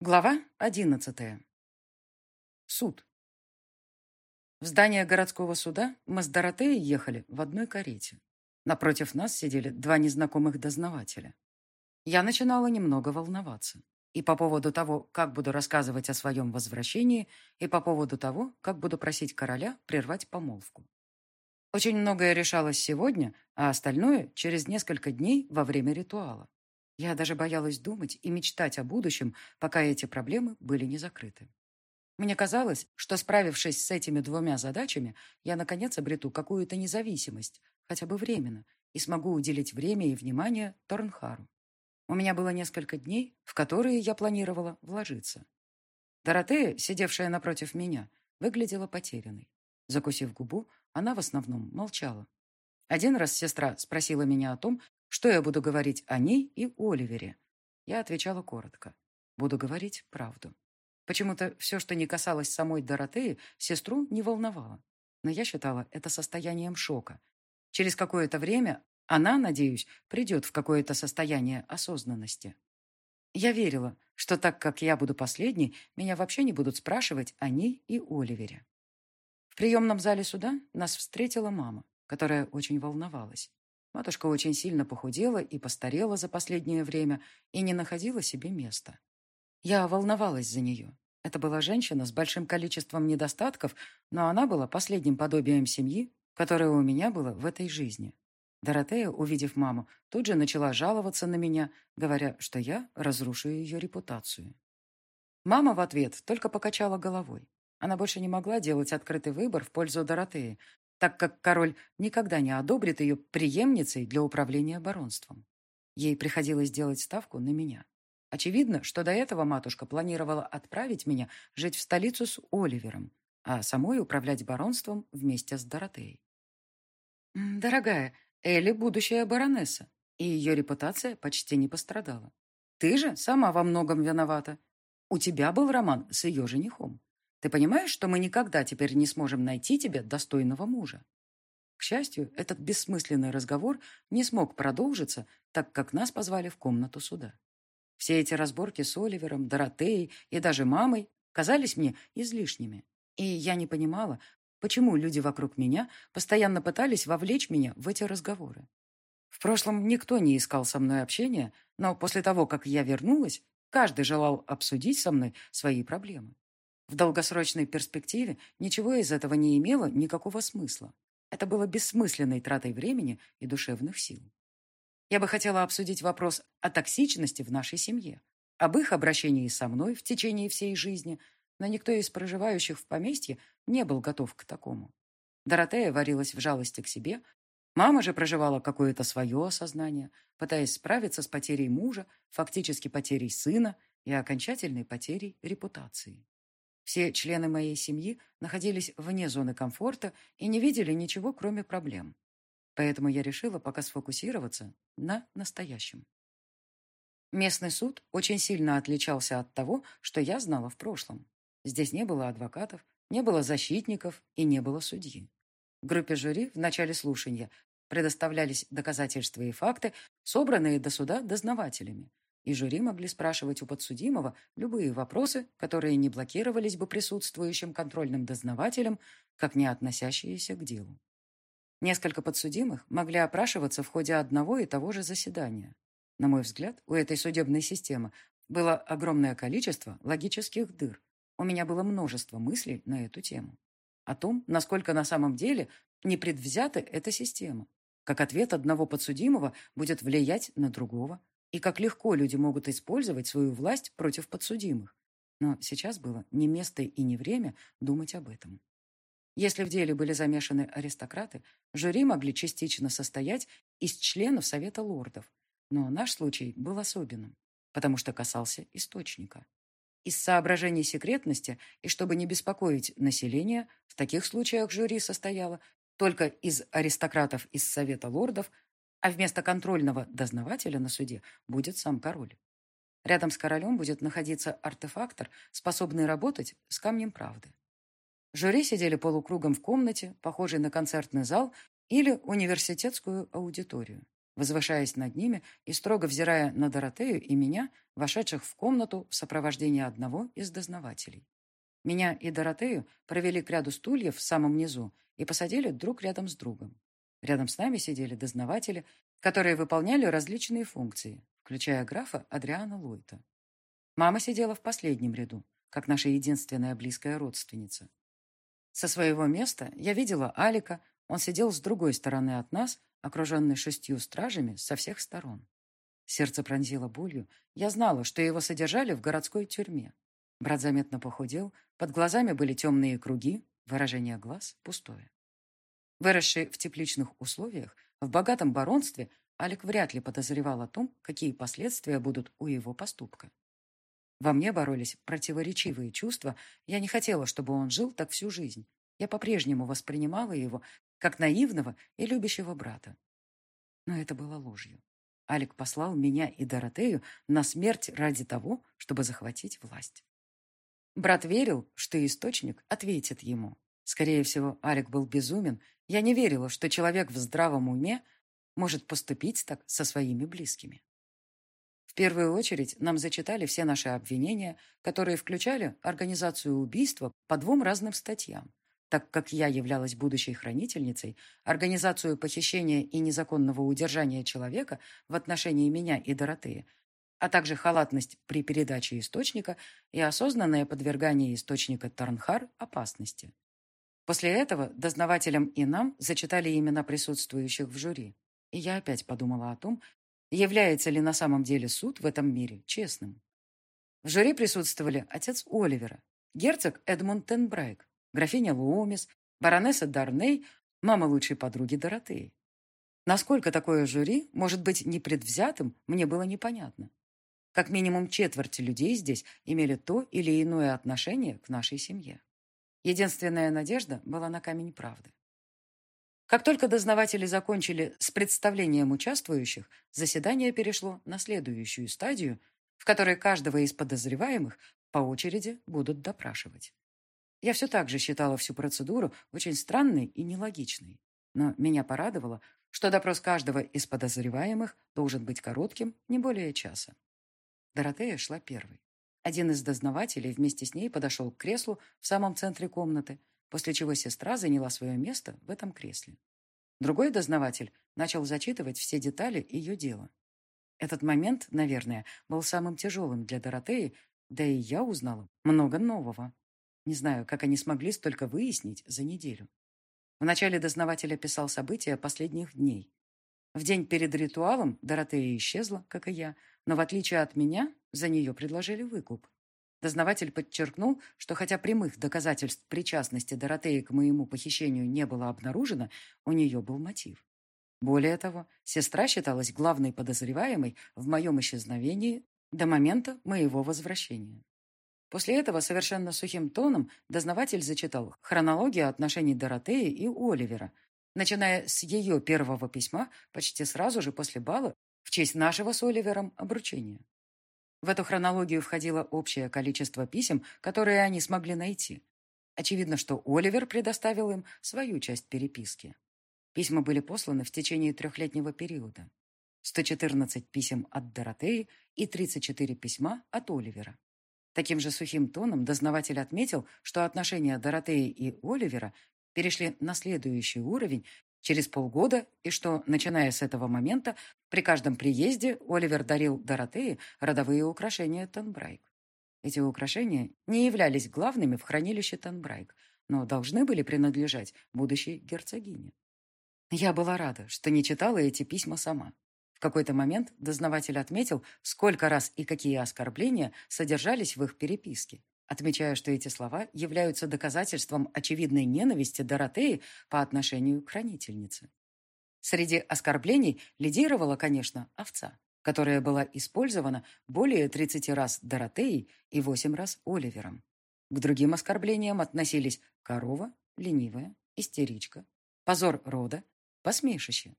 Глава одиннадцатая. Суд. В здание городского суда мы с Доротеей ехали в одной карете. Напротив нас сидели два незнакомых дознавателя. Я начинала немного волноваться. И по поводу того, как буду рассказывать о своем возвращении, и по поводу того, как буду просить короля прервать помолвку. Очень многое решалось сегодня, а остальное через несколько дней во время ритуала. Я даже боялась думать и мечтать о будущем, пока эти проблемы были не закрыты. Мне казалось, что, справившись с этими двумя задачами, я, наконец, обрету какую-то независимость, хотя бы временно, и смогу уделить время и внимание Торнхару. У меня было несколько дней, в которые я планировала вложиться. Доротея, сидевшая напротив меня, выглядела потерянной. Закусив губу, она в основном молчала. Один раз сестра спросила меня о том, что я буду говорить о ней и Оливере? Я отвечала коротко. Буду говорить правду. Почему-то все, что не касалось самой Доротеи, сестру не волновало. Но я считала это состоянием шока. Через какое-то время она, надеюсь, придет в какое-то состояние осознанности. Я верила, что так как я буду последней, меня вообще не будут спрашивать о ней и Оливере. В приемном зале суда нас встретила мама, которая очень волновалась. Матушка очень сильно похудела и постарела за последнее время и не находила себе места. Я волновалась за нее. Это была женщина с большим количеством недостатков, но она была последним подобием семьи, которое у меня было в этой жизни. Доротея, увидев маму, тут же начала жаловаться на меня, говоря, что я разрушу ее репутацию. Мама в ответ только покачала головой. Она больше не могла делать открытый выбор в пользу Доротеи, так как король никогда не одобрит ее преемницей для управления баронством. Ей приходилось делать ставку на меня. Очевидно, что до этого матушка планировала отправить меня жить в столицу с Оливером, а самой управлять баронством вместе с Доротеей. «Дорогая, Элли – будущая баронесса, и ее репутация почти не пострадала. Ты же сама во многом виновата. У тебя был роман с ее женихом. Ты понимаешь, что мы никогда теперь не сможем найти тебе достойного мужа? К счастью, этот бессмысленный разговор не смог продолжиться, так как нас позвали в комнату суда. Все эти разборки с Оливером, Доротеей и даже мамой казались мне излишними. И я не понимала, почему люди вокруг меня постоянно пытались вовлечь меня в эти разговоры. В прошлом никто не искал со мной общения, но после того, как я вернулась, каждый желал обсудить со мной свои проблемы. В долгосрочной перспективе ничего из этого не имело никакого смысла. Это было бессмысленной тратой времени и душевных сил. Я бы хотела обсудить вопрос о токсичности в нашей семье, об их обращении со мной в течение всей жизни, но никто из проживающих в поместье не был готов к такому. Доротея варилась в жалости к себе, мама же проживала какое-то свое осознание, пытаясь справиться с потерей мужа, фактически потерей сына и окончательной потерей репутации. Все члены моей семьи находились вне зоны комфорта и не видели ничего, кроме проблем. Поэтому я решила пока сфокусироваться на настоящем. Местный суд очень сильно отличался от того, что я знала в прошлом. Здесь не было адвокатов, не было защитников и не было судьи. Группе жюри в начале слушания предоставлялись доказательства и факты, собранные до суда дознавателями, и жюри могли спрашивать у подсудимого любые вопросы, которые не блокировались бы присутствующим контрольным дознавателем, как не относящиеся к делу. Несколько подсудимых могли опрашиваться в ходе одного и того же заседания. На мой взгляд, у этой судебной системы было огромное количество логических дыр. У меня было множество мыслей на эту тему. О том, насколько на самом деле непредвзята эта система. Как ответ одного подсудимого будет влиять на другого, и как легко люди могут использовать свою власть против подсудимых. Но сейчас было не место и не время думать об этом. Если в деле были замешаны аристократы, жюри могли частично состоять из членов Совета лордов. Но наш случай был особенным, потому что касался источника. Из соображений секретности и чтобы не беспокоить население, в таких случаях жюри состояло только из аристократов из Совета лордов, а вместо контрольного дознавателя на суде будет сам король. Рядом с королем будет находиться артефактор, способный работать с камнем правды. Жюри сидели полукругом в комнате, похожей на концертный зал или университетскую аудиторию. возвышаясь над ними и строго взирая на Доротею и меня, вошедших в комнату в сопровождении одного из дознавателей. Меня и Доротею провели к ряду стульев в самом низу и посадили друг рядом с другом. Рядом с нами сидели дознаватели, которые выполняли различные функции, включая графа Адриана Лойта. Мама сидела в последнем ряду, как наша единственная близкая родственница. Со своего места я видела Алика, он сидел с другой стороны от нас, окруженный шестью стражами со всех сторон. Сердце пронзило болью. Я знала, что его содержали в городской тюрьме. Брат заметно похудел, под глазами были темные круги, выражение глаз пустое. Выросший в тепличных условиях, в богатом баронстве, Алик вряд ли подозревал о том, какие последствия будут у его поступка. Во мне боролись противоречивые чувства. Я не хотела, чтобы он жил так всю жизнь. Я по-прежнему воспринимала его как наивного и любящего брата. Но это было ложью. Алик послал меня и Доротею на смерть ради того, чтобы захватить власть. Брат верил, что источник ответит ему. Скорее всего, Алик был безумен. Я не верила, что человек в здравом уме может поступить так со своими близкими. В первую очередь нам зачитали все наши обвинения, которые включали организацию убийства по двум разным статьям, так как я являлась будущей хранительницей, организацию похищения и незаконного удержания человека в отношении меня и Доротеи, а также халатность при передаче источника и осознанное подвергание источника Тарнхар опасности. После этого дознавателям и нам зачитали имена присутствующих в жюри. И я опять подумала о том, является ли на самом деле суд в этом мире честным. В жюри присутствовали отец Оливера, герцог Эдмунд Тенбрайк, графиня Луомис, баронесса Дарней, мама лучшей подруги Доротеи. Насколько такое жюри может быть непредвзятым, мне было непонятно. Как минимум четверть людей здесь имели то или иное отношение к нашей семье. Единственная надежда была на камень правды. Как только дознаватели закончили с представлением участвующих, заседание перешло на следующую стадию, в которой каждого из подозреваемых по очереди будут допрашивать. Я все так же считала всю процедуру очень странной и нелогичной. Но меня порадовало, что допрос каждого из подозреваемых должен быть коротким, не более часа. Доротея шла первой. Один из дознавателей вместе с ней подошел к креслу в самом центре комнаты, после чего сестра заняла свое место в этом кресле. Другой дознаватель начал зачитывать все детали ее дела. Этот момент, наверное, был самым тяжелым для Доротеи, да и я узнала много нового. Не знаю, как они смогли столько выяснить за неделю. Вначале дознаватель описал события последних дней. В день перед ритуалом Доротея исчезла, как и я, но в отличие от меня, за нее предложили выкуп. Дознаватель подчеркнул, что хотя прямых доказательств причастности Доротеи к моему похищению не было обнаружено, у нее был мотив. Более того, сестра считалась главной подозреваемой в моем исчезновении до момента моего возвращения. После этого совершенно сухим тоном дознаватель зачитал хронологию отношений Доротеи и Оливера, начиная с ее первого письма почти сразу же после бала в честь нашего с Оливером обручения. В эту хронологию входило общее количество писем, которые они смогли найти. Очевидно, что Оливер предоставил им свою часть переписки. Письма были посланы в течение трехлетнего периода. 114 писем от Доротеи и 34 письма от Оливера. Таким же сухим тоном дознаватель отметил, что отношения Доротеи и Оливера перешли на следующий уровень через полгода, и что, начиная с этого момента, при каждом приезде Оливер дарил Доротее родовые украшения Тенбрайк. Эти украшения не являлись главными в хранилище Тенбрайк, но должны были принадлежать будущей герцогине. Я была рада, что не читала эти письма сама. В какой-то момент дознаватель отметил, сколько раз и какие оскорбления содержались в их переписке, отмечая, что эти слова являются доказательством очевидной ненависти Доротеи по отношению к хранительнице. Среди оскорблений лидировала, конечно, овца, которая была использована более 30 раз Доротеей и 8 раз Оливером. К другим оскорблениям относились корова, ленивая, истеричка, позор рода, посмешище.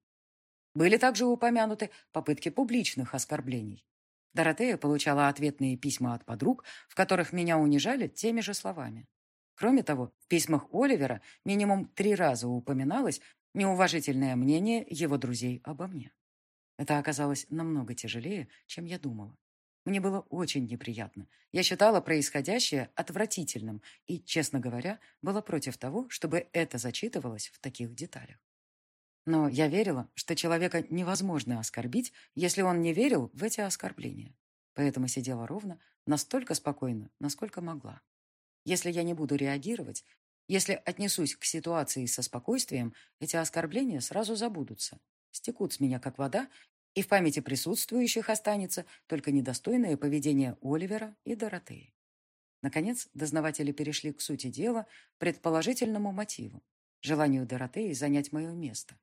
Были также упомянуты попытки публичных оскорблений. Доротея получала ответные письма от подруг, в которых меня унижали теми же словами. Кроме того, в письмах Оливера минимум три раза упоминалось неуважительное мнение его друзей обо мне. Это оказалось намного тяжелее, чем я думала. Мне было очень неприятно. Я считала происходящее отвратительным и, честно говоря, была против того, чтобы это зачитывалось в таких деталях. Но я верила, что человека невозможно оскорбить, если он не верил в эти оскорбления. Поэтому сидела ровно, настолько спокойно, насколько могла. Если я не буду реагировать, если отнесусь к ситуации со спокойствием, эти оскорбления сразу забудутся, стекут с меня как вода, и в памяти присутствующих останется только недостойное поведение Оливера и Доротеи. Наконец, дознаватели перешли к сути дела, предположительному мотиву, желанию Доротеи занять мое место.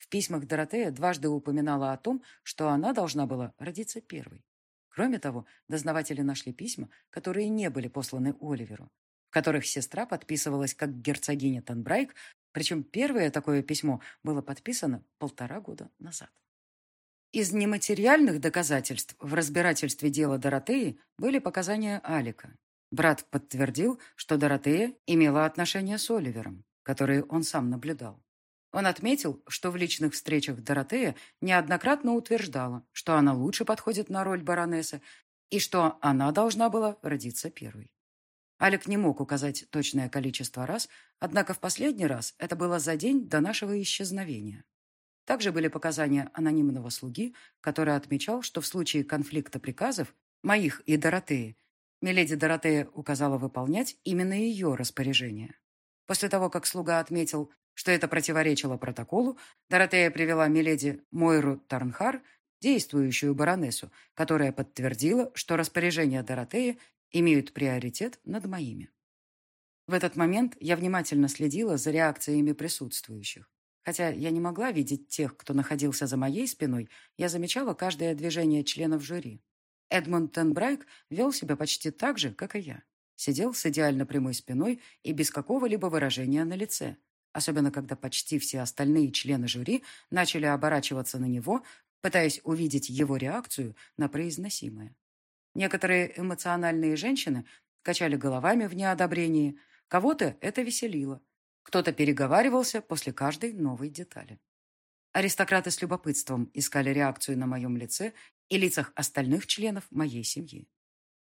В письмах Доротея дважды упоминала о том, что она должна была родиться первой. Кроме того, дознаватели нашли письма, которые не были посланы Оливеру, в которых сестра подписывалась как герцогиня Танбрайк, причем первое такое письмо было подписано полтора года назад. Из нематериальных доказательств в разбирательстве дела Доротеи были показания Алика. Брат подтвердил, что Доротея имела отношения с Оливером, которые он сам наблюдал. Он отметил, что в личных встречах Доротея неоднократно утверждала, что она лучше подходит на роль баронессы и что она должна была родиться первой. Алик не мог указать точное количество раз, однако в последний раз это было за день до нашего исчезновения. Также были показания анонимного слуги, который отмечал, что в случае конфликта приказов, моих и Доротеи, Миледи Доротея указала выполнять именно ее распоряжение. После того, как слуга отметил, что это противоречило протоколу, Доротея привела Миледи Мойру Тарнхар, действующую баронессу, которая подтвердила, что распоряжения Доротеи имеют приоритет над моими. В этот момент я внимательно следила за реакциями присутствующих. Хотя я не могла видеть тех, кто находился за моей спиной, я замечала каждое движение членов жюри. Эдмунд Тенбрайк вел себя почти так же, как и я. Сидел с идеально прямой спиной и без какого-либо выражения на лице. Особенно, когда почти все остальные члены жюри начали оборачиваться на него, пытаясь увидеть его реакцию на произносимое. Некоторые эмоциональные женщины качали головами в неодобрении, кого-то это веселило, кто-то переговаривался после каждой новой детали. Аристократы с любопытством искали реакцию на моем лице и лицах остальных членов моей семьи.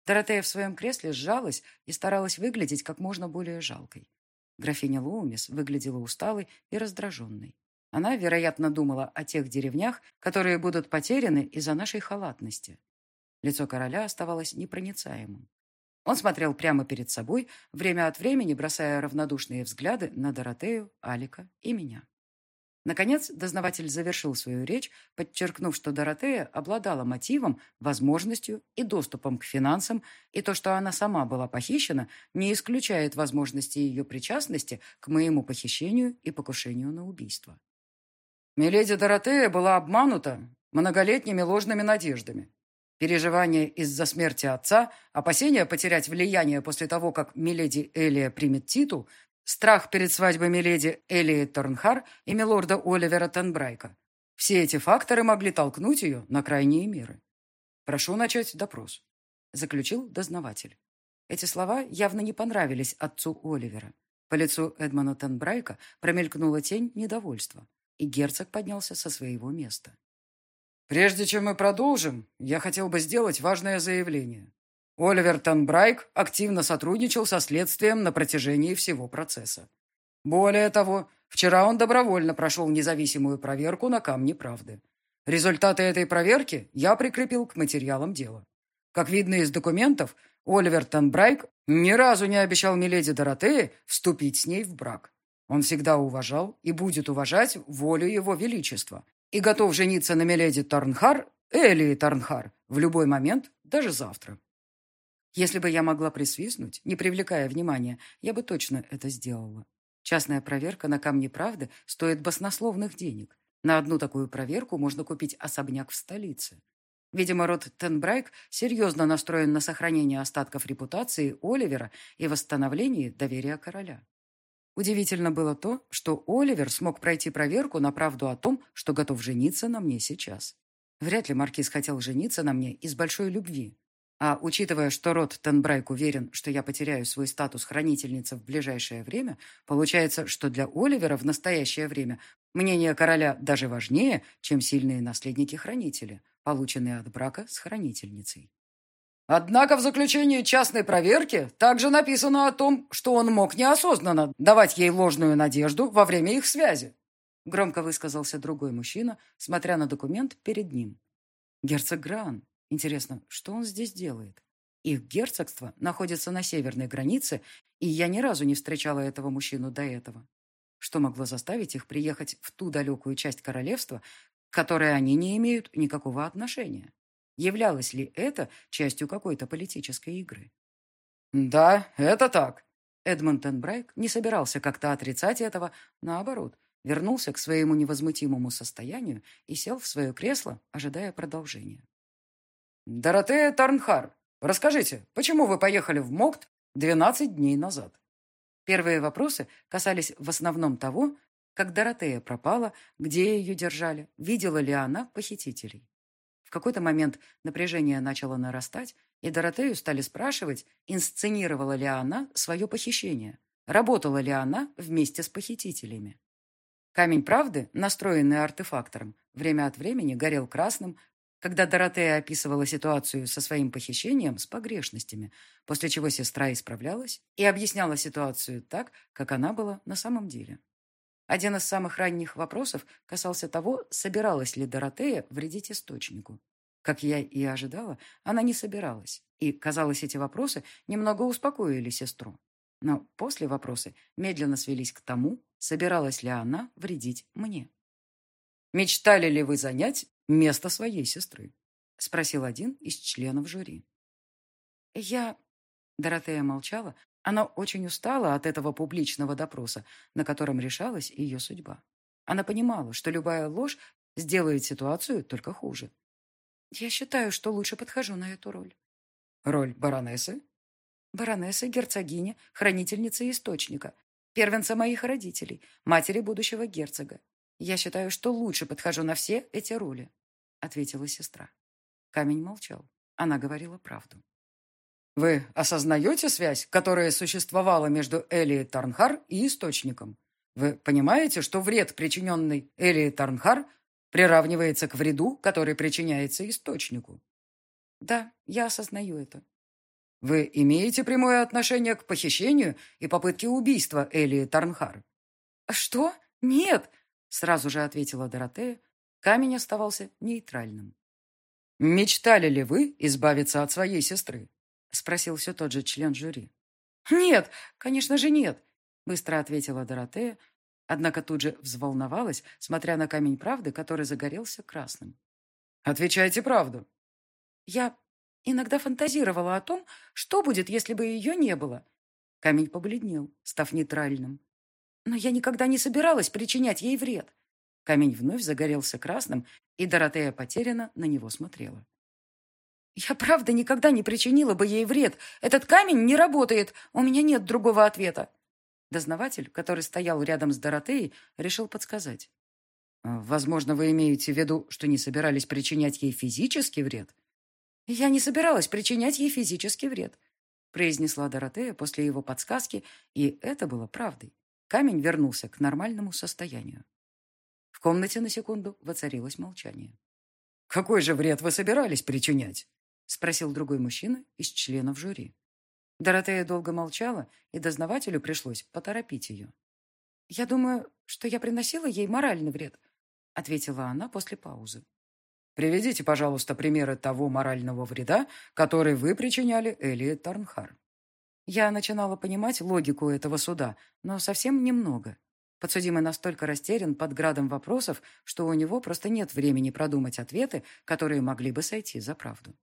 Доротея в своем кресле сжалась и старалась выглядеть как можно более жалкой. Графиня Лоумис выглядела усталой и раздраженной. Она, вероятно, думала о тех деревнях, которые будут потеряны из-за нашей халатности. Лицо короля оставалось непроницаемым. Он смотрел прямо перед собой, время от времени бросая равнодушные взгляды на Доротею, Алика и меня. Наконец, дознаватель завершил свою речь, подчеркнув, что Доротея обладала мотивом, возможностью и доступом к финансам, и то, что она сама была похищена, не исключает возможности ее причастности к моему похищению и покушению на убийство. Миледи Доротея была обманута многолетними ложными надеждами, Переживания из-за смерти отца, опасения потерять влияние после того, как Миледи Элия примет титул, страх перед свадьбой Миледи Элии Торнхар и милорда Оливера Тенбрайка. Все эти факторы могли толкнуть ее на крайние меры. «Прошу начать допрос», — заключил дознаватель. Эти слова явно не понравились отцу Оливера. По лицу Эдмона Тенбрайка промелькнула тень недовольства, и герцог поднялся со своего места. Прежде чем мы продолжим, я хотел бы сделать важное заявление. Оливер Танбрайк активно сотрудничал со следствием на протяжении всего процесса. Более того, вчера он добровольно прошел независимую проверку на камне правды. Результаты этой проверки я прикрепил к материалам дела. Как видно из документов, Оливер Танбрайк ни разу не обещал Миледи Доротее вступить с ней в брак. Он всегда уважал и будет уважать волю его величества, и готов жениться на Меледи Тарнхар, Элии Тарнхар, в любой момент, даже завтра. Если бы я могла присвистнуть, не привлекая внимания, я бы точно это сделала. Частная проверка на камне правды стоит баснословных денег. На одну такую проверку можно купить особняк в столице. Видимо, род Тенбрайк серьезно настроен на сохранение остатков репутации Оливера и восстановление доверия короля. Удивительно было то, что Оливер смог пройти проверку на правду о том, что готов жениться на мне сейчас. Вряд ли Маркиз хотел жениться на мне из большой любви. А учитывая, что род Тенбрайк уверен, что я потеряю свой статус хранительницы в ближайшее время, получается, что для Оливера в настоящее время мнение короля даже важнее, чем сильные наследники-хранители, полученные от брака с хранительницей. Однако в заключении частной проверки также написано о том, что он мог неосознанно давать ей ложную надежду во время их связи. Громко высказался другой мужчина, смотря на документ перед ним. Герцог Гран. Интересно, что он здесь делает? Их герцогство находится на северной границе, и я ни разу не встречала этого мужчину до этого. Что могло заставить их приехать в ту далекую часть королевства, к которой они не имеют никакого отношения? Являлось ли это частью какой-то политической игры? «Да, это так». Эдмонтон Брайк не собирался как-то отрицать этого, наоборот, вернулся к своему невозмутимому состоянию и сел в свое кресло, ожидая продолжения. «Доротея Тарнхар, расскажите, почему вы поехали в Мокт 12 дней назад?» Первые вопросы касались в основном того, как Доротея пропала, где ее держали, видела ли она похитителей. В какой-то момент напряжение начало нарастать, и Доротею стали спрашивать, инсценировала ли она свое похищение, работала ли она вместе с похитителями. Камень правды, настроенный артефактором, время от времени горел красным, когда Доротея описывала ситуацию со своим похищением с погрешностями, после чего сестра исправлялась и объясняла ситуацию так, как она была на самом деле. Один из самых ранних вопросов касался того, собиралась ли Доротея вредить источнику. Как я и ожидала, она не собиралась, и, казалось, эти вопросы немного успокоили сестру. Но после вопросы медленно свелись к тому, собиралась ли она вредить мне. «Мечтали ли вы занять место своей сестры?» — спросил один из членов жюри. «Я...» — Доротея молчала. Она очень устала от этого публичного допроса, на котором решалась ее судьба. Она понимала, что любая ложь сделает ситуацию только хуже. «Я считаю, что лучше подхожу на эту роль». «Роль баронессы?» «Баронесса, герцогиня, хранительница источника, первенца моих родителей, матери будущего герцога. Я считаю, что лучше подхожу на все эти роли. — ответила сестра. Камень молчал. Она говорила правду. «Вы осознаете связь, которая существовала между Элией Тарнхар и Источником? Вы понимаете, что вред, причиненный Элией Тарнхар, приравнивается к вреду, который причиняется Источнику?» «Да, я осознаю это». «Вы имеете прямое отношение к похищению и попытке убийства Элии Тарнхар?» «Что? Нет!» — сразу же ответила Доротея, Камень оставался нейтральным. «Мечтали ли вы избавиться от своей сестры?» — спросил все тот же член жюри. «Нет, конечно же нет», — быстро ответила Доротея, однако тут же взволновалась, смотря на камень правды, который загорелся красным. «Отвечайте правду». «Я иногда фантазировала о том, что будет, если бы ее не было». Камень побледнел, став нейтральным. «Но я никогда не собиралась причинять ей вред. Камень вновь загорелся красным, и Доротея потеряно на него смотрела. «Я правда никогда не причинила бы ей вред. Этот камень не работает. У меня нет другого ответа». Дознаватель, который стоял рядом с Доротеей, решил подсказать. «А, «Возможно, вы имеете в виду, что не собирались причинять ей физический вред?» «Я не собиралась причинять ей физический вред», произнесла Доротея после его подсказки, и это было правдой. Камень вернулся к нормальному состоянию. В комнате на секунду воцарилось молчание. «Какой же вред вы собирались причинять?» — спросил другой мужчина из членов жюри. Доротея долго молчала, и дознавателю пришлось поторопить ее. «Я думаю, что я приносила ей моральный вред», — ответила она после паузы. «Приведите, пожалуйста, примеры того морального вреда, который вы причиняли Элии Тарнхар». Я начинала понимать логику этого суда, но совсем немного. Подсудимый настолько растерян под градом вопросов, что у него просто нет времени продумать ответы, которые могли бы сойти за правду.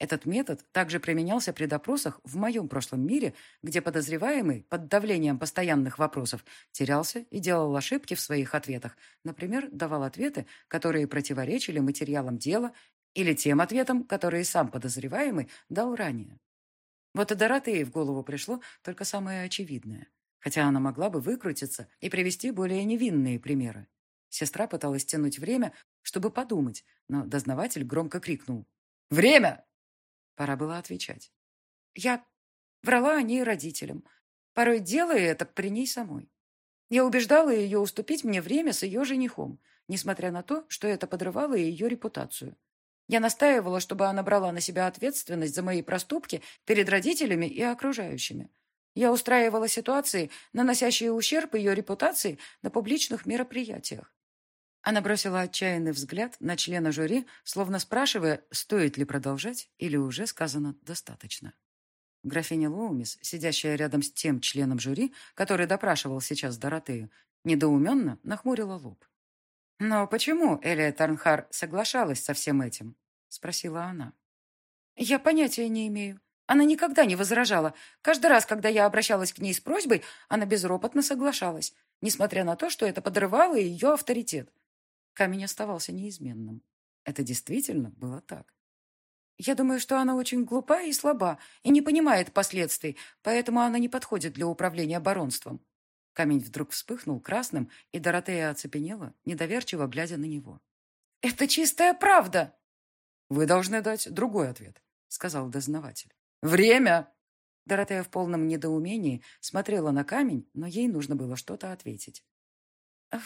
Этот метод также применялся при допросах в моем прошлом мире, где подозреваемый под давлением постоянных вопросов терялся и делал ошибки в своих ответах, например, давал ответы, которые противоречили материалам дела или тем ответам, которые сам подозреваемый дал ранее. Вот и Доротее в голову пришло только самое очевидное – хотя она могла бы выкрутиться и привести более невинные примеры. Сестра пыталась тянуть время, чтобы подумать, но дознаватель громко крикнул. «Время!» Пора было отвечать. Я врала о ней родителям, порой делая это при ней самой. Я убеждала ее уступить мне время с ее женихом, несмотря на то, что это подрывало ее репутацию. Я настаивала, чтобы она брала на себя ответственность за мои проступки перед родителями и окружающими. Я устраивала ситуации, наносящие ущерб ее репутации на публичных мероприятиях. Она бросила отчаянный взгляд на члена жюри, словно спрашивая, стоит ли продолжать или уже сказано достаточно. Графиня Лоумис, сидящая рядом с тем членом жюри, который допрашивал сейчас Доротею, недоуменно нахмурила лоб. «Но почему Элия Тарнхар соглашалась со всем этим?» — спросила она. «Я понятия не имею. Она никогда не возражала. Каждый раз, когда я обращалась к ней с просьбой, она безропотно соглашалась, несмотря на то, что это подрывало ее авторитет. Камень оставался неизменным. Это действительно было так. Я думаю, что она очень глупа и слаба, и не понимает последствий, поэтому она не подходит для управления баронством. Камень вдруг вспыхнул красным, и Доротея оцепенела, недоверчиво глядя на него. «Это чистая правда!» «Вы должны дать другой ответ», — сказал дознаватель. «Время!» Доротея в полном недоумении смотрела на камень, но ей нужно было что-то ответить.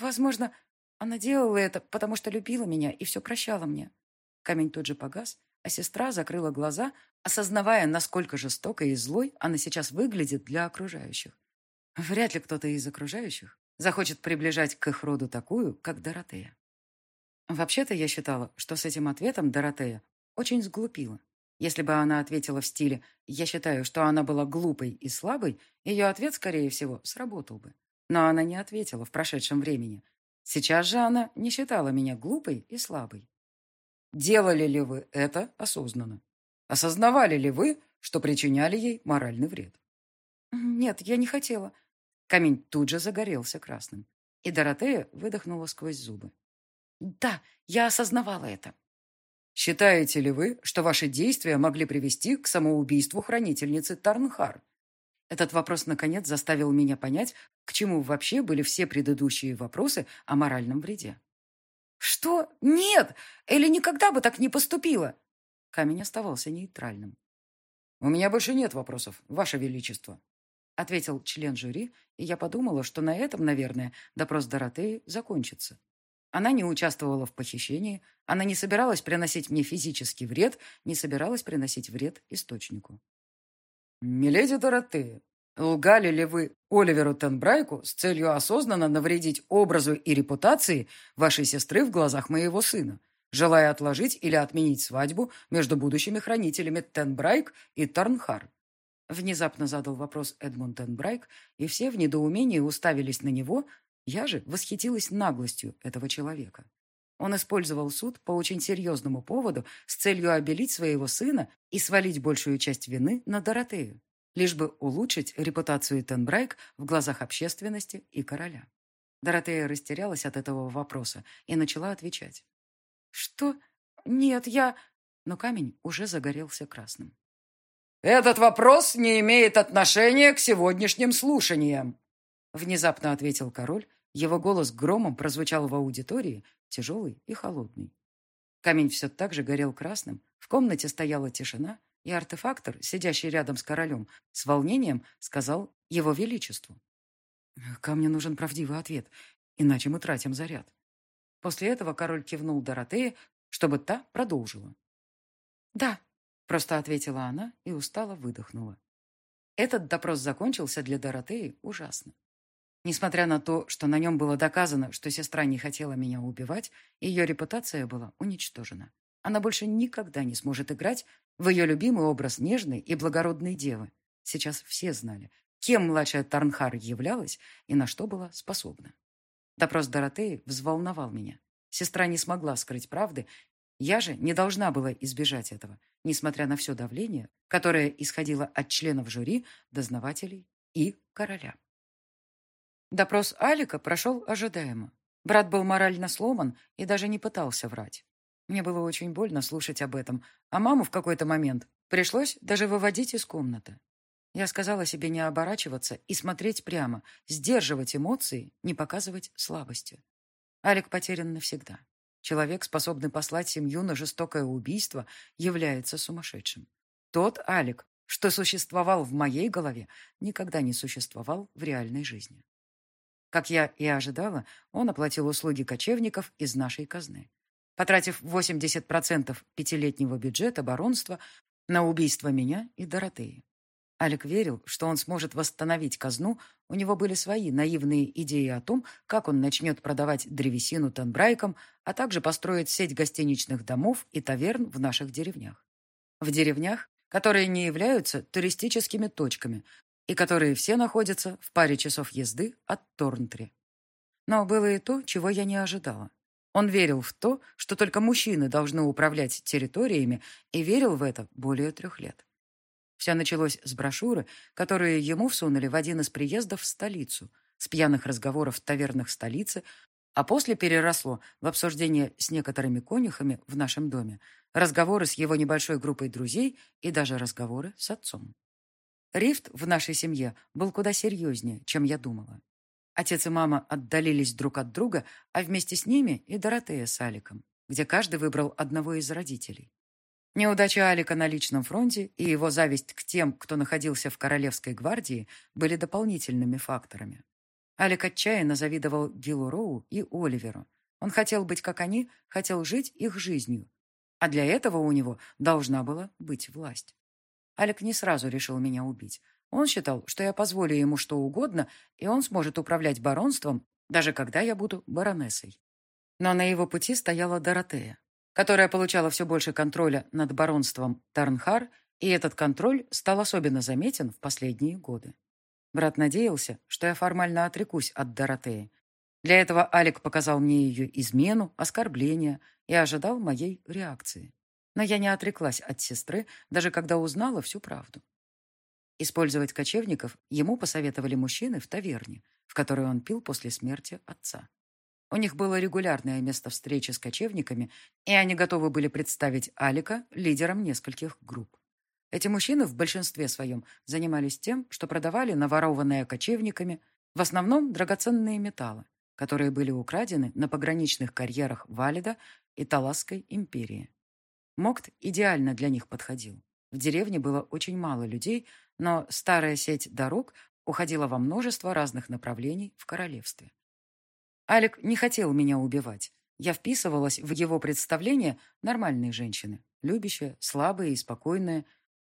«Возможно, она делала это, потому что любила меня и все прощала мне». Камень тут же погас, а сестра закрыла глаза, осознавая, насколько жестокой и злой она сейчас выглядит для окружающих. Вряд ли кто-то из окружающих захочет приближать к их роду такую, как Доротея. Вообще-то я считала, что с этим ответом Доротея очень сглупила. Если бы она ответила в стиле «я считаю, что она была глупой и слабой», ее ответ, скорее всего, сработал бы. Но она не ответила в прошедшем времени. Сейчас же она не считала меня глупой и слабой. Делали ли вы это осознанно? Осознавали ли вы, что причиняли ей моральный вред? Нет, я не хотела. Камень тут же загорелся красным. И Доротея выдохнула сквозь зубы. Да, я осознавала это. Считаете ли вы, что ваши действия могли привести к самоубийству хранительницы Тарнхар? Этот вопрос, наконец, заставил меня понять, к чему вообще были все предыдущие вопросы о моральном вреде. «Что? Нет! Элли никогда бы так не поступила!» Камень оставался нейтральным. «У меня больше нет вопросов, Ваше Величество», — ответил член жюри, и я подумала, что на этом, наверное, допрос Доротеи закончится. Она не участвовала в похищении, она не собиралась приносить мне физический вред, не собиралась приносить вред источнику. «Миледи Доротея, лгали ли вы Оливеру Тенбрайку с целью осознанно навредить образу и репутации вашей сестры в глазах моего сына, желая отложить или отменить свадьбу между будущими хранителями Тенбрайк и Тарнхар?» Внезапно задал вопрос Эдмунд Тенбрайк, и все в недоумении уставились на него, я же восхитилась наглостью этого человека. Он использовал суд по очень серьезному поводу с целью обелить своего сына и свалить большую часть вины на Доротею, лишь бы улучшить репутацию Тенбрайк в глазах общественности и короля. Доротея растерялась от этого вопроса и начала отвечать. «Что? Нет, я...» Но камень уже загорелся красным. «Этот вопрос не имеет отношения к сегодняшним слушаниям», внезапно ответил король его голос громом прозвучал в аудитории, тяжелый и холодный. Камень все так же горел красным, в комнате стояла тишина, и артефактор, сидящий рядом с королем, с волнением сказал его величеству. «Камню нужен правдивый ответ, иначе мы тратим заряд». После этого король кивнул Доротее, чтобы та продолжила. «Да», — просто ответила она и устало выдохнула. Этот допрос закончился для Доротеи ужасно. Несмотря на то, что на нем было доказано, что сестра не хотела меня убивать, ее репутация была уничтожена. Она больше никогда не сможет играть в ее любимый образ нежной и благородной девы. Сейчас все знали, кем младшая Тарнхар являлась и на что была способна. Допрос Доротеи взволновал меня. Сестра не смогла скрыть правды, я же не должна была избежать этого, несмотря на все давление, которое исходило от членов жюри, дознавателей и короля. Допрос Алика прошел ожидаемо. Брат был морально сломан и даже не пытался врать. Мне было очень больно слушать об этом, а маму в какой-то момент пришлось даже выводить из комнаты. Я сказала себе не оборачиваться и смотреть прямо, сдерживать эмоции, не показывать слабости. Алик потерян навсегда. Человек, способный послать семью на жестокое убийство, является сумасшедшим. Тот Алик, что существовал в моей голове, никогда не существовал в реальной жизни. Как я и ожидала, он оплатил услуги кочевников из нашей казны, потратив 80% пятилетнего бюджета баронства на убийство меня и Доротеи. Алик верил, что он сможет восстановить казну, у него были свои наивные идеи о том, как он начнет продавать древесину тенбрайкам, а также построить сеть гостиничных домов и таверн в наших деревнях. В деревнях, которые не являются туристическими точками и которые все находятся в паре часов езды от Торнтри. Но было и то, чего я не ожидала. Он верил в то, что только мужчины должны управлять территориями, и верил в это более трех лет. Все началось с брошюры, которую ему всунули в один из приездов в столицу, с пьяных разговоров в тавернах столицы, а после переросло в обсуждение с некоторыми конюхами в нашем доме, разговоры с его небольшой группой друзей и даже разговоры с отцом. Рифт в нашей семье был куда серьезнее, чем я думала. Отец и мама отдалились друг от друга, а вместе с ними и Доротея с Аликом, где каждый выбрал одного из родителей. Неудача Алика на личном фронте и его зависть к тем, кто находился в Королевской гвардии, были дополнительными факторами. Алик отчаянно завидовал Гиллу Роу и Оливеру. Он хотел быть как они, хотел жить их жизнью. А для этого у него должна была быть власть. Алик не сразу решил меня убить. Он считал, что я позволю ему что угодно, и он сможет управлять баронством, даже когда я буду баронессой. Но на его пути стояла Доротея которая получала все больше контроля над баронством Тарнхар, и этот контроль стал особенно заметен в последние годы. Брат надеялся, что я формально отрекусь от Доротеи. Для этого Алик показал мне ее измену, оскорбление и ожидал моей реакции. Но я не отреклась от сестры, даже когда узнала всю правду. Использовать кочевников ему посоветовали мужчины в таверне, в которой он пил после смерти отца. У них было регулярное место встречи с кочевниками, и они готовы были представить Алика лидером нескольких групп. Эти мужчины в большинстве своем занимались тем, что продавали наворованные кочевниками, в основном драгоценные металлы, которые были украдены на пограничных карьерах Валида и Таласской империи. Мокт идеально для них подходил. В деревне было очень мало людей, но старая сеть дорог уходила во множество разных направлений в королевстве. Алик не хотел меня убивать. Я вписывалась в его представление нормальной женщины, любящая, слабая и спокойная.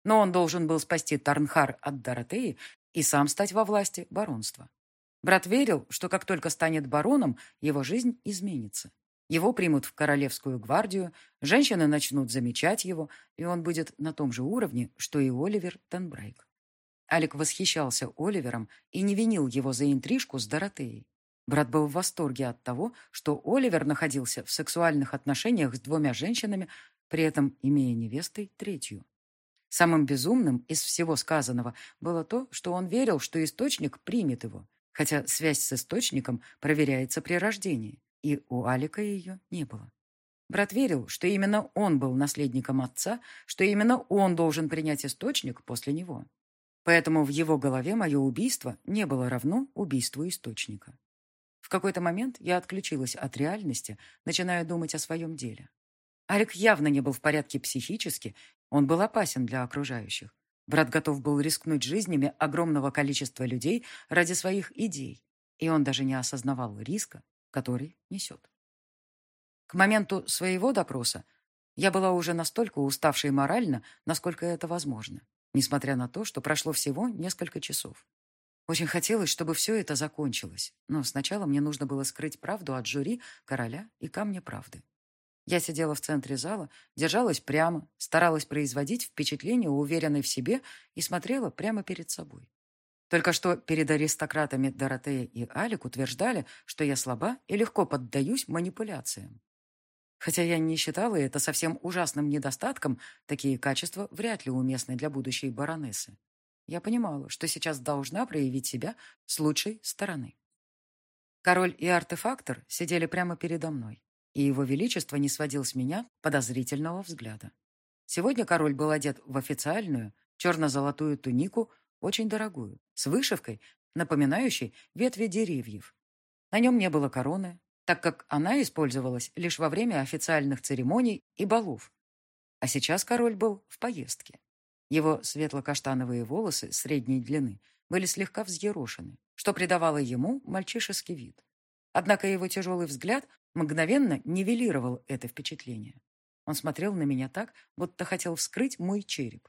Но он должен был спасти Тарнхар от Доротеи и сам стать во власти баронства. Брат верил, что как только станет бароном, его жизнь изменится. Его примут в Королевскую гвардию, женщины начнут замечать его, и он будет на том же уровне, что и Оливер Тенбрейк. Алик восхищался Оливером и не винил его за интрижку с Доротеей. Брат был в восторге от того, что Оливер находился в сексуальных отношениях с двумя женщинами, при этом имея невестой третью. Самым безумным из всего сказанного было то, что он верил, что источник примет его, хотя связь с источником проверяется при рождении, и у Алика ее не было. Брат верил, что именно он был наследником отца, что именно он должен принять источник после него. Поэтому в его голове мое убийство не было равно убийству источника. В какой-то момент я отключилась от реальности, начиная думать о своем деле. Алик явно не был в порядке психически, он был опасен для окружающих. Брат готов был рискнуть жизнями огромного количества людей ради своих идей, и он даже не осознавал риска, который несет. К моменту своего допроса я была уже настолько уставшей морально, насколько это возможно, несмотря на то, что прошло всего несколько часов. Очень хотелось, чтобы все это закончилось, но сначала мне нужно было скрыть правду от жюри, короля и камня правды. Я сидела в центре зала, держалась прямо, старалась производить впечатление уверенной в себе и смотрела прямо перед собой. Только что перед аристократами Доротея и Алик утверждали, что я слаба и легко поддаюсь манипуляциям. Хотя я не считала это совсем ужасным недостатком, такие качества вряд ли уместны для будущей баронессы. Я понимала, что сейчас должна проявить себя с лучшей стороны. Король и артефактор сидели прямо передо мной, и его величество не сводил с меня подозрительного взгляда. Сегодня король был одет в официальную черно-золотую тунику, очень дорогую, с вышивкой, напоминающей ветви деревьев. На нем не было короны, так как она использовалась лишь во время официальных церемоний и балов. А сейчас король был в поездке. Его светло-каштановые волосы средней длины были слегка взъерошены, что придавало ему мальчишеский вид. Однако его тяжелый взгляд мгновенно нивелировал это впечатление. Он смотрел на меня так, будто хотел вскрыть мой череп.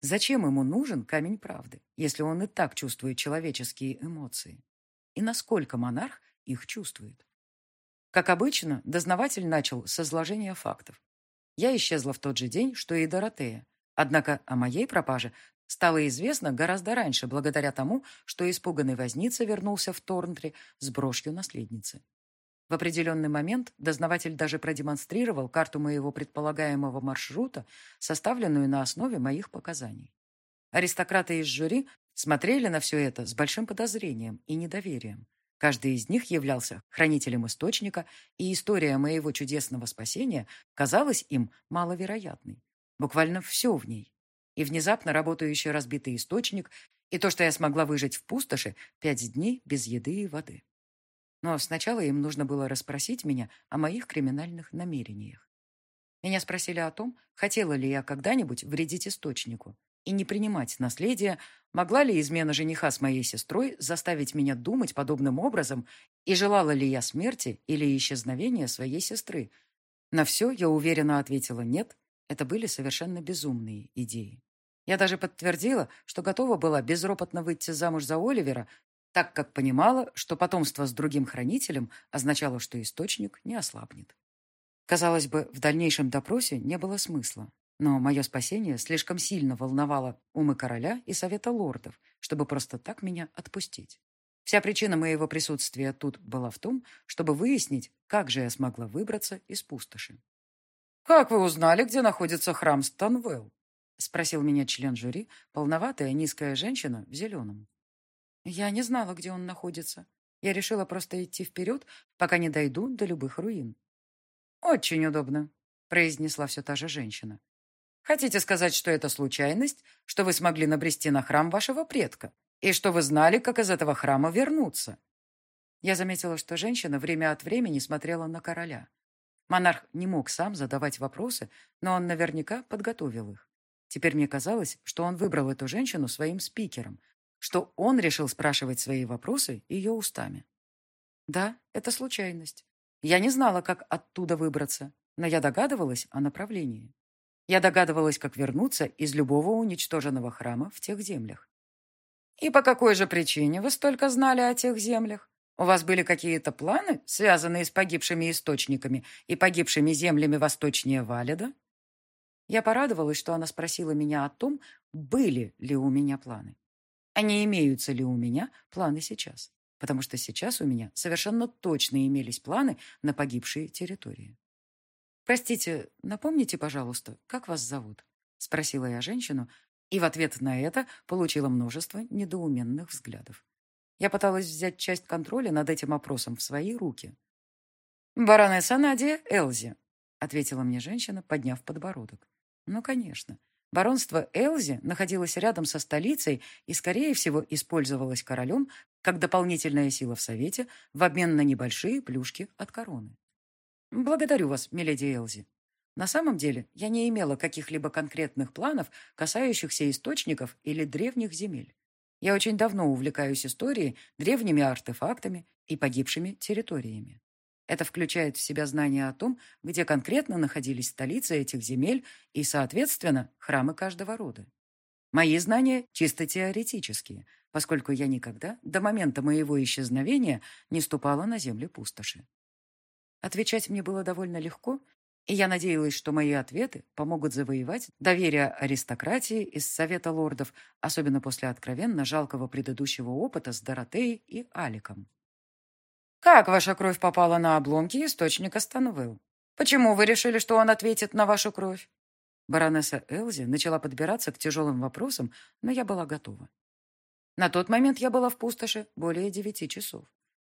Зачем ему нужен камень правды, если он и так чувствует человеческие эмоции? И насколько монарх их чувствует? Как обычно, дознаватель начал с изложения фактов. Я исчезла в тот же день, что и Доротея. Однако о моей пропаже стало известно гораздо раньше, благодаря тому, что испуганный возница вернулся в Торнтри с брошью наследницы. В определенный момент дознаватель даже продемонстрировал карту моего предполагаемого маршрута, составленную на основе моих показаний. Аристократы из жюри смотрели на все это с большим подозрением и недоверием. Каждый из них являлся хранителем источника, и история моего чудесного спасения казалась им маловероятной. Буквально все в ней. И внезапно работающий разбитый источник, и то, что я смогла выжить в пустоши пять дней без еды и воды. Но сначала им нужно было расспросить меня о моих криминальных намерениях. Меня спросили о том, хотела ли я когда-нибудь вредить источнику и не принимать наследие, могла ли измена жениха с моей сестрой заставить меня думать подобным образом и желала ли я смерти или исчезновения своей сестры. На все я уверенно ответила «нет», это были совершенно безумные идеи. Я даже подтвердила, что готова была безропотно выйти замуж за Оливера, так как понимала, что потомство с другим хранителем означало, что источник не ослабнет. Казалось бы, в дальнейшем допросе не было смысла, но мое спасение слишком сильно волновало умы короля и совета лордов, чтобы просто так меня отпустить. Вся причина моего присутствия тут была в том, чтобы выяснить, как же я смогла выбраться из пустоши. «Как вы узнали, где находится храм Станвелл?» — спросил меня член жюри, полноватая низкая женщина в зеленом. Я не знала, где он находится. Я решила просто идти вперед, пока не дойду до любых руин. «Очень удобно», — произнесла все та же женщина. «Хотите сказать, что это случайность, что вы смогли набрести на храм вашего предка, и что вы знали, как из этого храма вернуться?» Я заметила, что женщина время от времени смотрела на короля. Монарх не мог сам задавать вопросы, но он наверняка подготовил их. Теперь мне казалось, что он выбрал эту женщину своим спикером, что он решил спрашивать свои вопросы ее устами. Да, это случайность. Я не знала, как оттуда выбраться, но я догадывалась о направлении. Я догадывалась, как вернуться из любого уничтоженного храма в тех землях. И по какой же причине вы столько знали о тех землях? У вас были какие-то планы, связанные с погибшими источниками и погибшими землями восточнее Валида? Я порадовалась, что она спросила меня о том, были ли у меня планы а не имеются ли у меня планы сейчас. Потому что сейчас у меня совершенно точно имелись планы на погибшие территории. «Простите, напомните, пожалуйста, как вас зовут?» — спросила я женщину, и в ответ на это получила множество недоуменных взглядов. Я пыталась взять часть контроля над этим опросом в свои руки. «Баронесса Надя Элзи», — ответила мне женщина, подняв подбородок. «Ну, конечно. Баронство Элзи находилось рядом со столицей и, скорее всего, использовалось королем как дополнительная сила в Совете в обмен на небольшие плюшки от короны. Благодарю вас, миледи Элзи. На самом деле, я не имела каких-либо конкретных планов, касающихся источников или древних земель. Я очень давно увлекаюсь историей, древними артефактами и погибшими территориями. Это включает в себя знания о том, где конкретно находились столицы этих земель и, соответственно, храмы каждого рода. Мои знания чисто теоретические, поскольку я никогда до момента моего исчезновения не ступала на земли пустоши. Отвечать мне было довольно легко, и я надеялась, что мои ответы помогут завоевать доверие аристократии из Совета лордов, особенно после откровенно жалкого предыдущего опыта с Доротеей и Аликом. Как ваша кровь попала на обломки источника Станвелл? Почему вы решили, что он ответит на вашу кровь? Баронесса Элзи начала подбираться к тяжелым вопросам, но я была готова. На тот момент я была в пустоши более девяти часов,